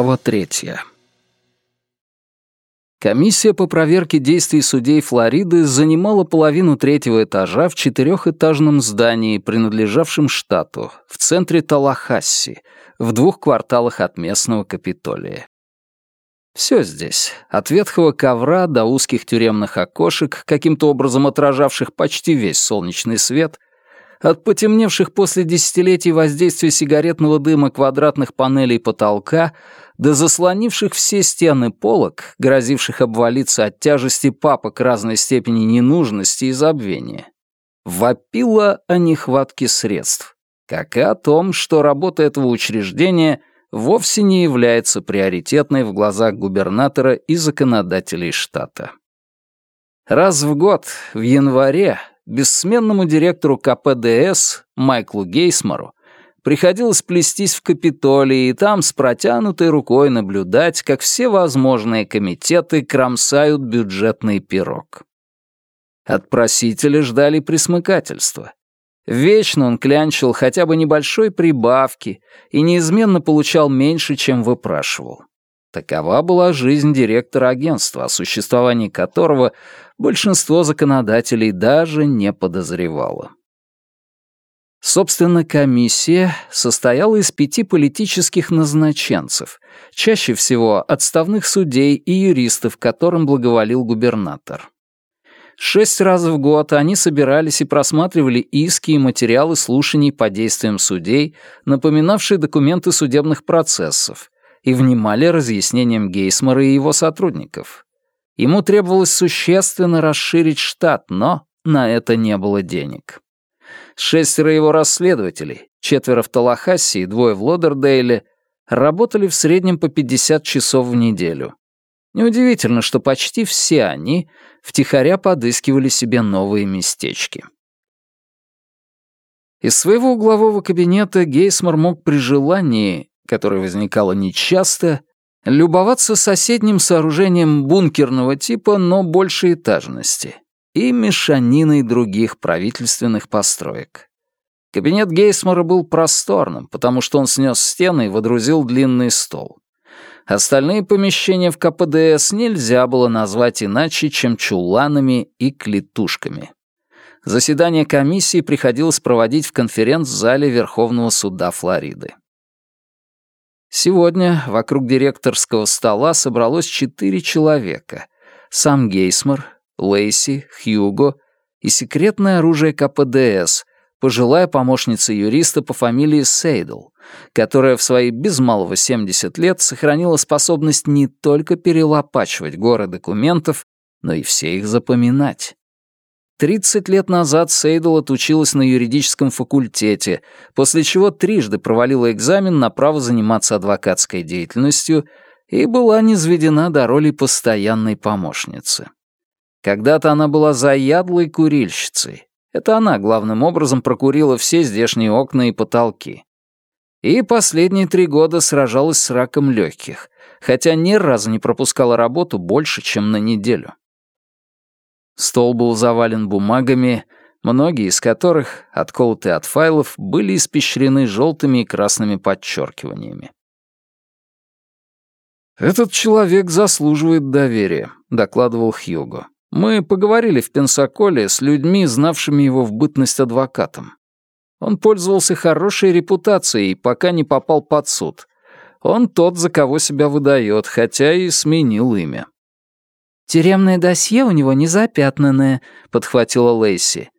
Глава третья. Комиссия по проверке действий судей Флориды занимала половину третьего этажа в четырехэтажном здании, принадлежавшем штату, в центре Талахасси, в двух кварталах от местного Капитолия. Все здесь, от ветхого ковра до узких тюремных окошек, каким-то образом отражавших почти весь солнечный свет — от потемневших после десятилетий воздействия сигаретного дыма квадратных панелей потолка до заслонивших все стены полок, грозивших обвалиться от тяжести папок разной степени ненужности и забвения, вопило о нехватке средств, как и о том, что работа этого учреждения вовсе не является приоритетной в глазах губернатора и законодателей штата. Раз в год, в январе, бессменному директору КПДС Майклу Гейсмору приходилось плестись в Капитолии и там с протянутой рукой наблюдать, как все возможные комитеты кромсают бюджетный пирог. От просителя ждали присмыкательства. Вечно он клянчил хотя бы небольшой прибавки и неизменно получал меньше, чем выпрашивал. Такова была жизнь директора агентства, о существовании которого большинство законодателей даже не подозревало. Собственно, комиссия состояла из пяти политических назначенцев, чаще всего отставных судей и юристов, которым благоволил губернатор. Шесть раз в год они собирались и просматривали иски и материалы слушаний по действиям судей, напоминавшие документы судебных процессов, и внимали разъяснениям Гейсмора и его сотрудников. Ему требовалось существенно расширить штат, но на это не было денег. Шестеро его расследователей, четверо в Талахассе и двое в Лодердейле, работали в среднем по 50 часов в неделю. Неудивительно, что почти все они втихаря подыскивали себе новые местечки. Из своего углового кабинета Гейсмор мог при желании которое возникало нечасто, любоваться соседним сооружением бункерного типа, но большей этажности, и мешаниной других правительственных построек. Кабинет Гейсмора был просторным, потому что он снес стены и водрузил длинный стол. Остальные помещения в КПДС нельзя было назвать иначе, чем чуланами и клетушками. Заседание комиссии приходилось проводить в конференц-зале Верховного суда Флориды. Сегодня вокруг директорского стола собралось четыре человека. Сам Гейсмор, Лейси, Хьюго и секретное оружие КПДС, пожилая помощница юриста по фамилии Сейдл, которая в свои без малого 70 лет сохранила способность не только перелопачивать горы документов, но и все их запоминать. Тридцать лет назад Сейдл отучилась на юридическом факультете, после чего трижды провалила экзамен на право заниматься адвокатской деятельностью и была низведена до роли постоянной помощницы. Когда-то она была заядлой курильщицей. Это она главным образом прокурила все здешние окна и потолки. И последние три года сражалась с раком легких, хотя ни разу не пропускала работу больше, чем на неделю. Стол был завален бумагами, многие из которых, отколотые от файлов, были испещрены желтыми и красными подчеркиваниями. «Этот человек заслуживает доверия», — докладывал Хьюго. «Мы поговорили в Пенсаколе с людьми, знавшими его в бытность адвокатом. Он пользовался хорошей репутацией, пока не попал под суд. Он тот, за кого себя выдает, хотя и сменил имя. «Тюремное досье у него не запятнанное», — подхватила Лейси.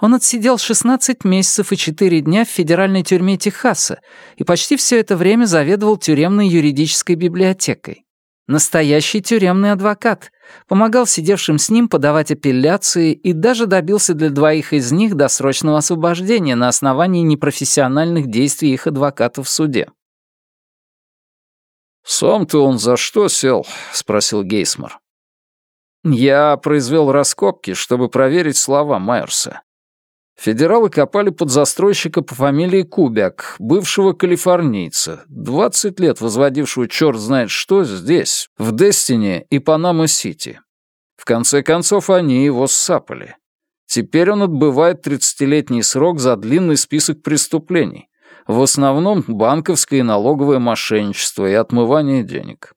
«Он отсидел 16 месяцев и 4 дня в федеральной тюрьме Техаса и почти все это время заведовал тюремной юридической библиотекой. Настоящий тюремный адвокат. Помогал сидевшим с ним подавать апелляции и даже добился для двоих из них досрочного освобождения на основании непрофессиональных действий их адвокатов в суде. «Сам-то он за что сел?» — спросил Гейсмор. Я произвел раскопки, чтобы проверить слова Майерса. Федералы копали под застройщика по фамилии Кубяк, бывшего калифорнийца, 20 лет возводившего черт знает что здесь, в Дестине и Панама-Сити. В конце концов, они его сцапали. Теперь он отбывает 30-летний срок за длинный список преступлений. В основном банковское и налоговое мошенничество и отмывание денег.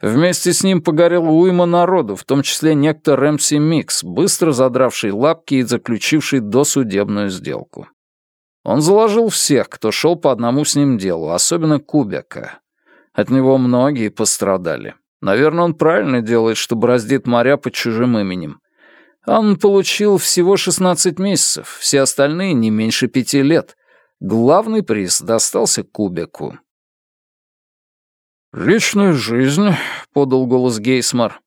Вместе с ним погорела уйма народу, в том числе некто Рэмси Микс, быстро задравший лапки и заключивший досудебную сделку. Он заложил всех, кто шел по одному с ним делу, особенно Кубяка. От него многие пострадали. Наверное, он правильно делает, что бороздит моря под чужим именем. Он получил всего 16 месяцев, все остальные не меньше пяти лет. Главный приз достался Кубику. «Личная жизнь», — подал голос Гейсмар.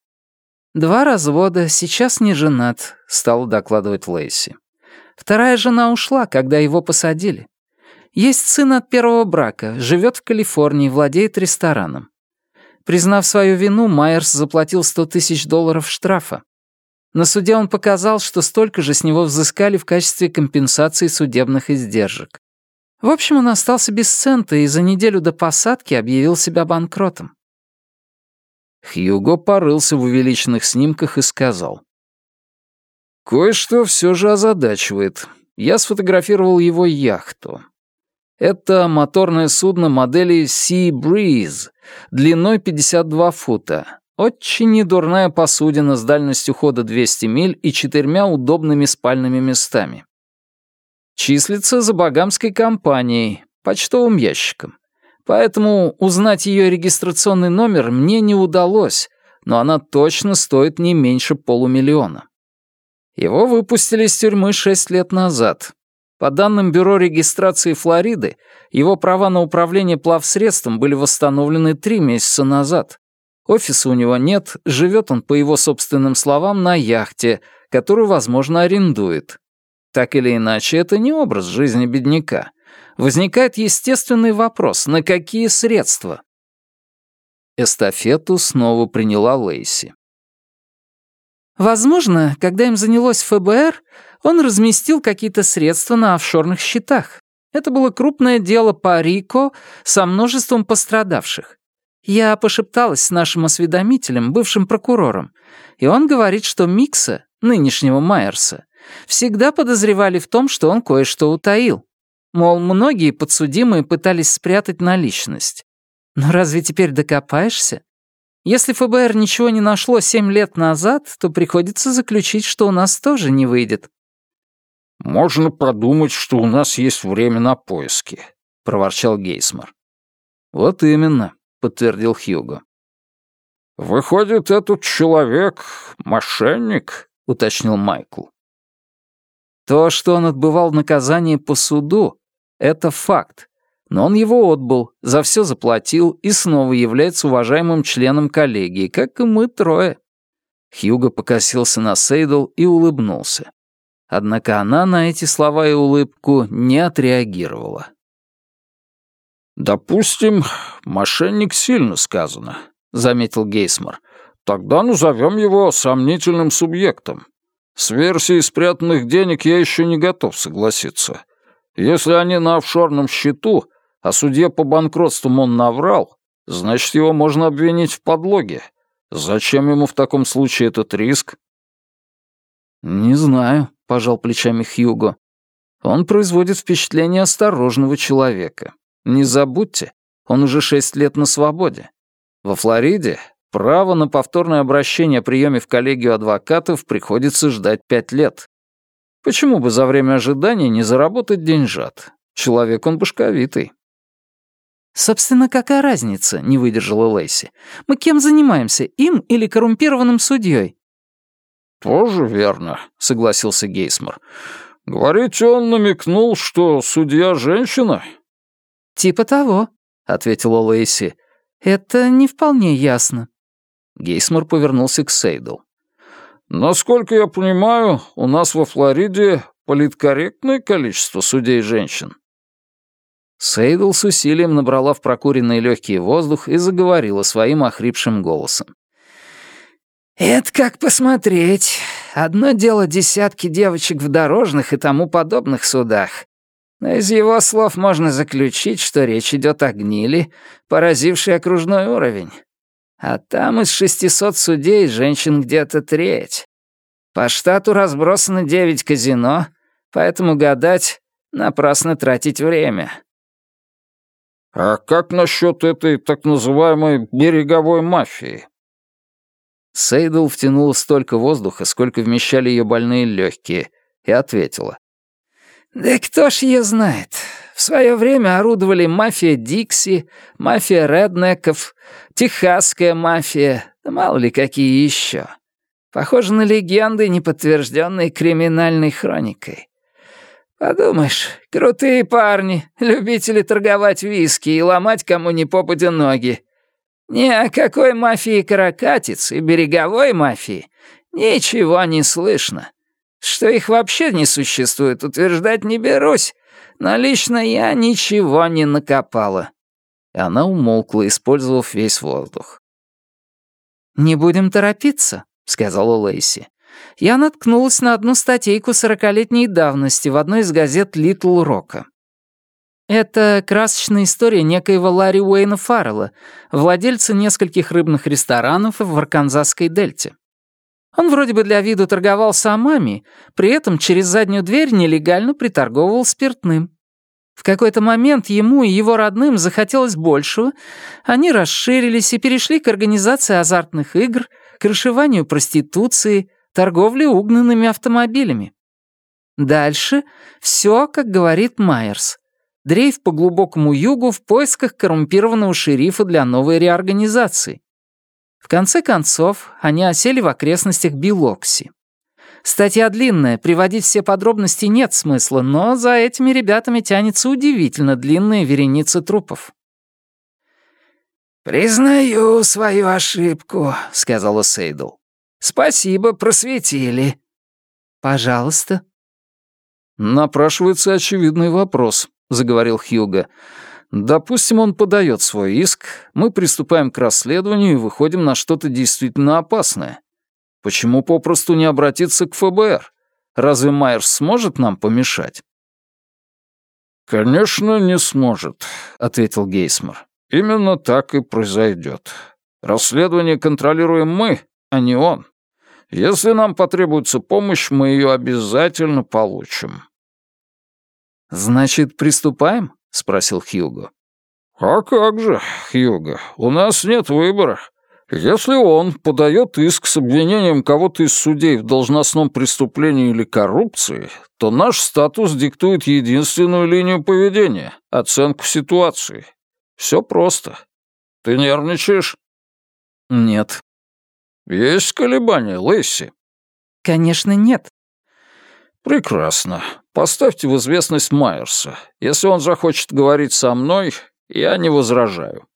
«Два развода, сейчас не женат», — стала докладывать Лейси. «Вторая жена ушла, когда его посадили. Есть сын от первого брака, живет в Калифорнии, владеет рестораном. Признав свою вину, Майерс заплатил 100 тысяч долларов штрафа. На суде он показал, что столько же с него взыскали в качестве компенсации судебных издержек. В общем, он остался без цента и за неделю до посадки объявил себя банкротом. Хьюго порылся в увеличенных снимках и сказал. «Кое-что все же озадачивает. Я сфотографировал его яхту. Это моторное судно модели Sea Breeze, длиной 52 фута. Очень недурная посудина с дальностью хода 200 миль и четырьмя удобными спальными местами. Числится за багамской компанией, почтовым ящиком. Поэтому узнать ее регистрационный номер мне не удалось, но она точно стоит не меньше полумиллиона. Его выпустили из тюрьмы шесть лет назад. По данным Бюро регистрации Флориды, его права на управление плавсредством были восстановлены три месяца назад. Офиса у него нет, живет он, по его собственным словам, на яхте, которую, возможно, арендует. Так или иначе, это не образ жизни бедняка. Возникает естественный вопрос, на какие средства? Эстафету снова приняла Лейси. Возможно, когда им занялось ФБР, он разместил какие-то средства на офшорных счетах. Это было крупное дело по Рико со множеством пострадавших. Я пошепталась с нашим осведомителем, бывшим прокурором, и он говорит, что Микса, нынешнего Майерса, всегда подозревали в том, что он кое-что утаил. Мол, многие подсудимые пытались спрятать наличность. Но разве теперь докопаешься? Если ФБР ничего не нашло семь лет назад, то приходится заключить, что у нас тоже не выйдет. «Можно подумать, что у нас есть время на поиски», — проворчал Гейсмар. «Вот именно», — подтвердил Хьюго. «Выходит, этот человек — мошенник?» — уточнил Майкл. То, что он отбывал наказание по суду, — это факт. Но он его отбыл, за все заплатил и снова является уважаемым членом коллегии, как и мы трое. Хьюго покосился на Сейдл и улыбнулся. Однако она на эти слова и улыбку не отреагировала. «Допустим, мошенник сильно сказано», — заметил Гейсмар. «Тогда назовем его сомнительным субъектом. С версией спрятанных денег я еще не готов согласиться. Если они на офшорном счету, а судье по банкротству он наврал, значит, его можно обвинить в подлоге. Зачем ему в таком случае этот риск?» «Не знаю», — пожал плечами Хьюго. «Он производит впечатление осторожного человека. Не забудьте, он уже шесть лет на свободе. Во Флориде право на повторное обращение о приеме в коллегию адвокатов приходится ждать пять лет. Почему бы за время ожидания не заработать деньжат? Человек он башковитый». «Собственно, какая разница?» — не выдержала Лейси. «Мы кем занимаемся, им или коррумпированным судьей?» «Тоже верно», — согласился Гейсмар. «Говорите, он намекнул, что судья женщина?» «Типа того», — ответила Лейси. «Это не вполне ясно». Гейсмар повернулся к Сейдл. «Насколько я понимаю, у нас во Флориде политкорректное количество судей женщин». Сейдл с усилием набрала в прокуренные легкие воздух и заговорила своим охрипшим голосом. «Это как посмотреть. Одно дело десятки девочек в дорожных и тому подобных судах. Но из его слов можно заключить, что речь идет о гнили, поразившей окружной уровень. А там из 600 судей женщин где-то треть. По штату разбросано девять казино, поэтому гадать — напрасно тратить время. «А как насчет этой так называемой береговой мафии?» Сейдл втянула столько воздуха, сколько вмещали ее больные легкие, и ответила. «Да кто ж ее знает? В свое время орудовали мафия Дикси, мафия Реднеков, техасская мафия, да мало ли какие еще. Похоже на легенды, не подтвержденные криминальной хроникой. Подумаешь, крутые парни, любители торговать виски и ломать кому ни попадя ноги. Ни о какой мафии каракатиц и береговой мафии ничего не слышно. Что их вообще не существует, утверждать не берусь, но лично я ничего не накопала». И она умолкла, использовав весь воздух. «Не будем торопиться», — сказала Лейси. «Я наткнулась на одну статейку сорокалетней давности в одной из газет «Литл Рока». Это красочная история некоего Ларри Уэйна Фаррелла, владельца нескольких рыбных ресторанов в Арканзасской дельте. Он вроде бы для виду торговал самами, при этом через заднюю дверь нелегально приторговывал спиртным. В какой-то момент ему и его родным захотелось большего, они расширились и перешли к организации азартных игр, крышеванию проституции, торговле угнанными автомобилями. Дальше все, как говорит Майерс дрейф по глубокому югу в поисках коррумпированного шерифа для новой реорганизации. В конце концов, они осели в окрестностях Билокси. Статья длинная, приводить все подробности нет смысла, но за этими ребятами тянется удивительно длинная вереница трупов. «Признаю свою ошибку», — сказала Сейдл. «Спасибо, просветили». «Пожалуйста». Напрашивается очевидный вопрос. — заговорил Хьюго. «Допустим, он подает свой иск, мы приступаем к расследованию и выходим на что-то действительно опасное. Почему попросту не обратиться к ФБР? Разве Майерс сможет нам помешать?» «Конечно, не сможет», — ответил Гейсмор. «Именно так и произойдет. Расследование контролируем мы, а не он. Если нам потребуется помощь, мы ее обязательно получим». «Значит, приступаем?» — спросил Хьюго. «А как же, Хьюго, у нас нет выбора. Если он подает иск с обвинением кого-то из судей в должностном преступлении или коррупции, то наш статус диктует единственную линию поведения — оценку ситуации. Все просто. Ты нервничаешь?» «Нет». «Есть колебания, Лэйси?» «Конечно, нет». «Прекрасно. Поставьте в известность Майерса. Если он захочет говорить со мной, я не возражаю».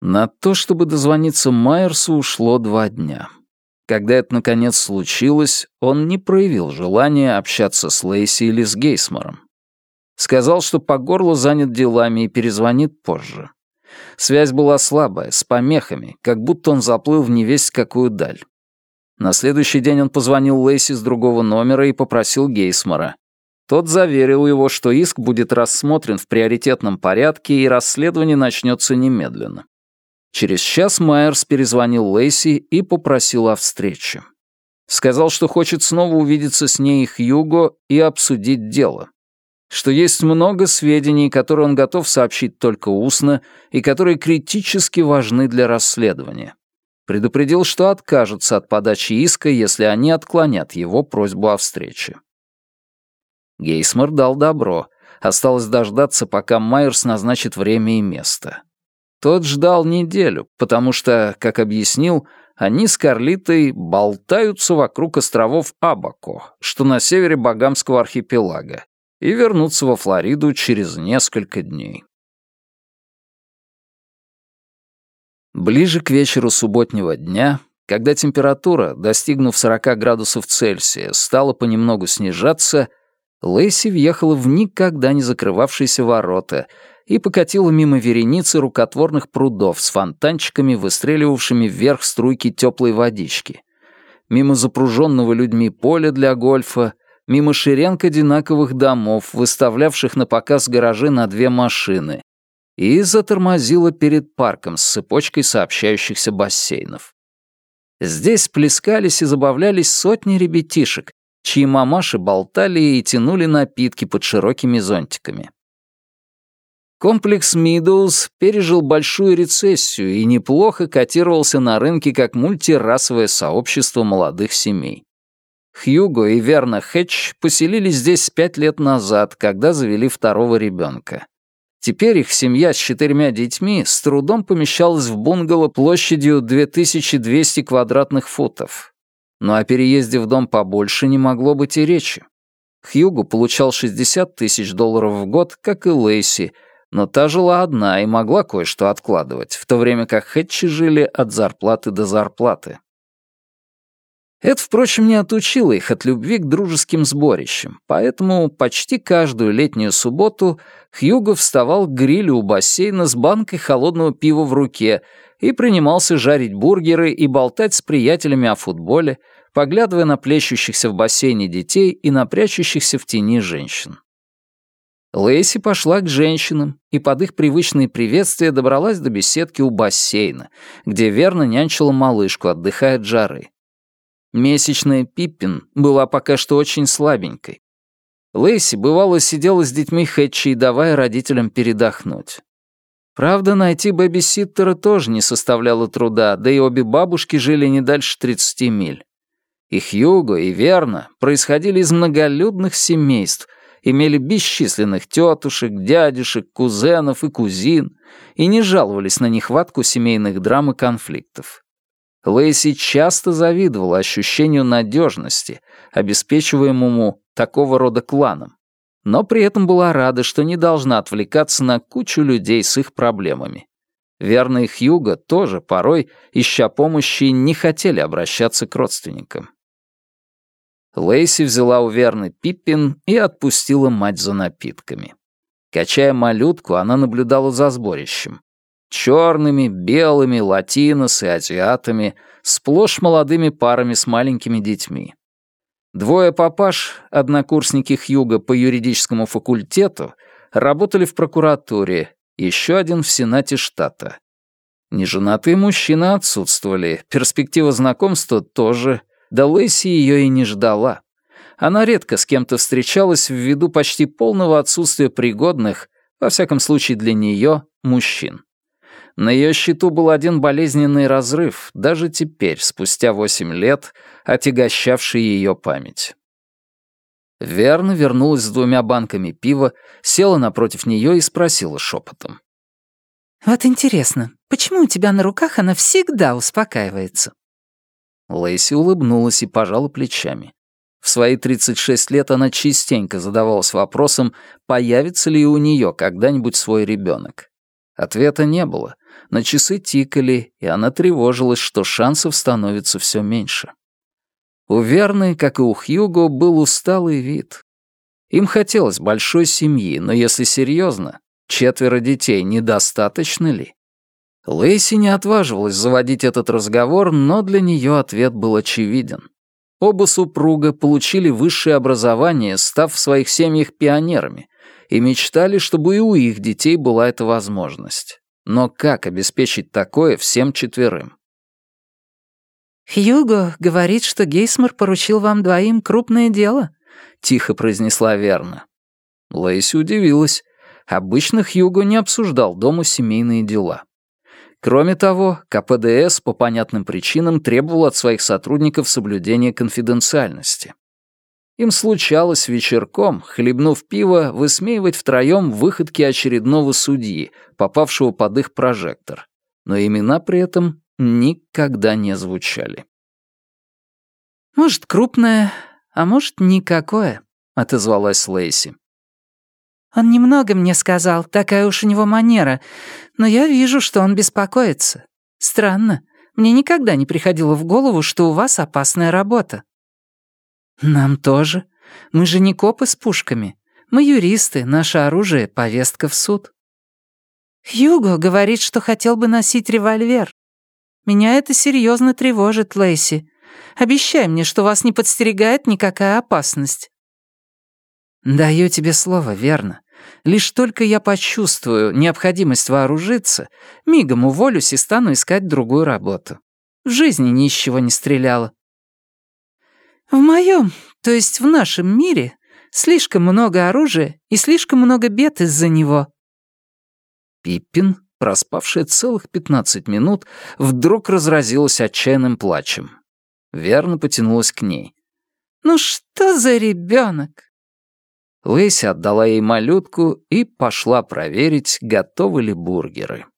На то, чтобы дозвониться Майерсу, ушло два дня. Когда это наконец случилось, он не проявил желания общаться с Лейси или с Гейсмором. Сказал, что по горло занят делами и перезвонит позже. Связь была слабая, с помехами, как будто он заплыл в невесть какую даль. На следующий день он позвонил Лейси с другого номера и попросил Гейсмора. Тот заверил его, что иск будет рассмотрен в приоритетном порядке и расследование начнется немедленно. Через час Майерс перезвонил Лейси и попросил о встрече. Сказал, что хочет снова увидеться с ней и Хьюго и обсудить дело. Что есть много сведений, которые он готов сообщить только устно и которые критически важны для расследования. Предупредил, что откажется от подачи иска, если они отклонят его просьбу о встрече. Гейсмор дал добро. Осталось дождаться, пока Майерс назначит время и место. Тот ждал неделю, потому что, как объяснил, они с Карлитой болтаются вокруг островов Абако, что на севере Багамского архипелага, и вернутся во Флориду через несколько дней. Ближе к вечеру субботнего дня, когда температура, достигнув 40 градусов Цельсия, стала понемногу снижаться, Лэйси въехала в никогда не закрывавшиеся ворота и покатила мимо вереницы рукотворных прудов с фонтанчиками, выстреливавшими вверх струйки теплой водички, мимо запруженного людьми поля для гольфа, мимо шеренг одинаковых домов, выставлявших на показ гаражи на две машины, и затормозила перед парком с цепочкой сообщающихся бассейнов. Здесь плескались и забавлялись сотни ребятишек, чьи мамаши болтали и тянули напитки под широкими зонтиками. Комплекс Мидоуз пережил большую рецессию и неплохо котировался на рынке как мультирасовое сообщество молодых семей. Хьюго и Верна Хэтч поселились здесь пять лет назад, когда завели второго ребенка. Теперь их семья с четырьмя детьми с трудом помещалась в бунгало площадью 2200 квадратных футов. Но о переезде в дом побольше не могло быть и речи. Хьюго получал 60 тысяч долларов в год, как и Лейси, но та жила одна и могла кое-что откладывать, в то время как Хэтчи жили от зарплаты до зарплаты. Это, впрочем, не отучило их от любви к дружеским сборищам, поэтому почти каждую летнюю субботу Хьюго вставал к грилю у бассейна с банкой холодного пива в руке и принимался жарить бургеры и болтать с приятелями о футболе, поглядывая на плещущихся в бассейне детей и на прячущихся в тени женщин. Лейси пошла к женщинам и под их привычные приветствия добралась до беседки у бассейна, где верно нянчила малышку, отдыхая от жары. Месячная Пиппин была пока что очень слабенькой. Лейси, бывало, сидела с детьми Хэтчи, давая родителям передохнуть. Правда, найти бэбиситтера тоже не составляло труда, да и обе бабушки жили не дальше 30 миль. И Хьюго, и Верна происходили из многолюдных семейств, имели бесчисленных тетушек, дядюшек, кузенов и кузин и не жаловались на нехватку семейных драм и конфликтов. Лейси часто завидовала ощущению надежности, обеспечиваемому такого рода кланом, но при этом была рада, что не должна отвлекаться на кучу людей с их проблемами. Верно и Хьюго тоже порой, ища помощи, не хотели обращаться к родственникам. Лейси взяла у Верны Пиппин и отпустила мать за напитками. Качая малютку, она наблюдала за сборищем. Черными, белыми, латинос и азиатами, сплошь молодыми парами с маленькими детьми. Двое папаш, однокурсники Хьюга по юридическому факультету, работали в прокуратуре, еще один в Сенате штата. Неженатые мужчины отсутствовали, перспектива знакомства тоже, да Лэйси ее и не ждала. Она редко с кем-то встречалась ввиду почти полного отсутствия пригодных, во всяком случае для нее, мужчин. На ее счету был один болезненный разрыв, даже теперь, спустя восемь лет, отягощавший ее память. Верна вернулась с двумя банками пива, села напротив нее и спросила шепотом. «Вот интересно, почему у тебя на руках она всегда успокаивается?» Лейси улыбнулась и пожала плечами. В свои 36 лет она частенько задавалась вопросом, появится ли у нее когда-нибудь свой ребенок. Ответа не было, но часы тикали, и она тревожилась, что шансов становится все меньше. У Верны, как и у Хьюго, был усталый вид. Им хотелось большой семьи, но если серьезно, четверо детей недостаточно ли? Лейси не отваживалась заводить этот разговор, но для нее ответ был очевиден. Оба супруга получили высшее образование, став в своих семьях пионерами, и мечтали, чтобы и у их детей была эта возможность. Но как обеспечить такое всем четверым? «Хьюго говорит, что Гейсмор поручил вам двоим крупное дело», — тихо произнесла Верна. Лейси удивилась. Обычно Хьюго не обсуждал дома семейные дела. Кроме того, КПДС по понятным причинам требовал от своих сотрудников соблюдения конфиденциальности. Им случалось вечерком, хлебнув пиво, высмеивать втроем выходки очередного судьи, попавшего под их прожектор. Но имена при этом никогда не звучали. «Может, крупное, а может, никакое», — отозвалась Лейси. «Он немного мне сказал, такая уж у него манера, но я вижу, что он беспокоится. Странно, мне никогда не приходило в голову, что у вас опасная работа». «Нам тоже. Мы же не копы с пушками. Мы юристы, наше оружие — повестка в суд». «Хьюго говорит, что хотел бы носить револьвер. Меня это серьезно тревожит, Лейси. Обещай мне, что вас не подстерегает никакая опасность». «Даю тебе слово, верно. Лишь только я почувствую необходимость вооружиться, мигом уволюсь и стану искать другую работу. В жизни ни из чего не стреляла. В моем, то есть в нашем мире, слишком много оружия и слишком много бед из-за него. Пиппин, проспавшая целых пятнадцать минут, вдруг разразилась отчаянным плачем. Верно потянулась к ней. «Ну что за ребенок?» Лэйси отдала ей малютку и пошла проверить, готовы ли бургеры.